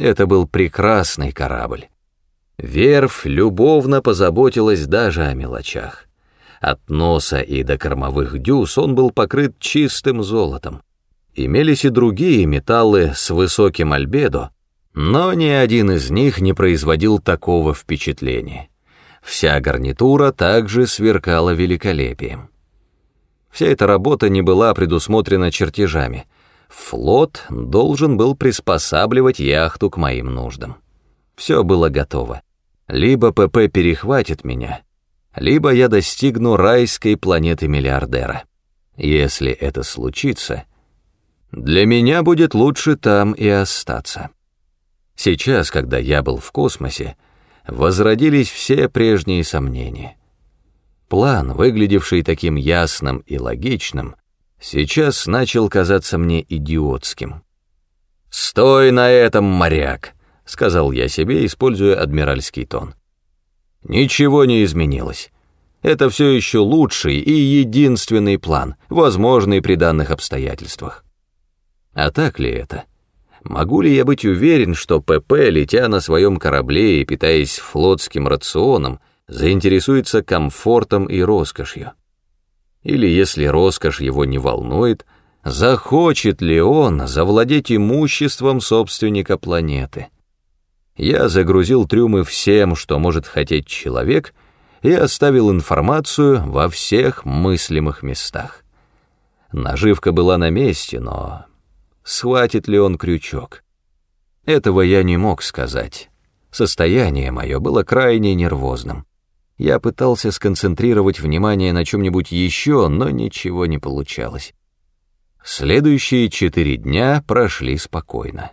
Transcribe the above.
Это был прекрасный корабль. Верфь любовно позаботилась даже о мелочах. От носа и до кормовых дюз он был покрыт чистым золотом. Имелись и другие металлы с высоким альбедо, но ни один из них не производил такого впечатления. Вся гарнитура также сверкала великолепием. Вся эта работа не была предусмотрена чертежами. Флот должен был приспосабливать яхту к моим нуждам. Все было готово. Либо ПП перехватит меня, либо я достигну райской планеты миллиардера. Если это случится, для меня будет лучше там и остаться. Сейчас, когда я был в космосе, возродились все прежние сомнения. План, выглядевший таким ясным и логичным, сейчас начал казаться мне идиотским. «Стой на этом, моряк!» — сказал я себе, используя адмиральский тон. Ничего не изменилось. Это все еще лучший и единственный план, возможный при данных обстоятельствах. А так ли это? Могу ли я быть уверен, что ПП, летя на своем корабле и питаясь флотским рационом, заинтересуется комфортом и роскошью? Или если роскошь его не волнует, захочет ли он завладеть имуществом собственника планеты? Я загрузил трюмы всем, что может хотеть человек, и оставил информацию во всех мыслимых местах. Наживка была на месте, но схватит ли он крючок? Этого я не мог сказать. Состояние мое было крайне нервозным. Я пытался сконцентрировать внимание на чем-нибудь еще, но ничего не получалось. Следующие четыре дня прошли спокойно.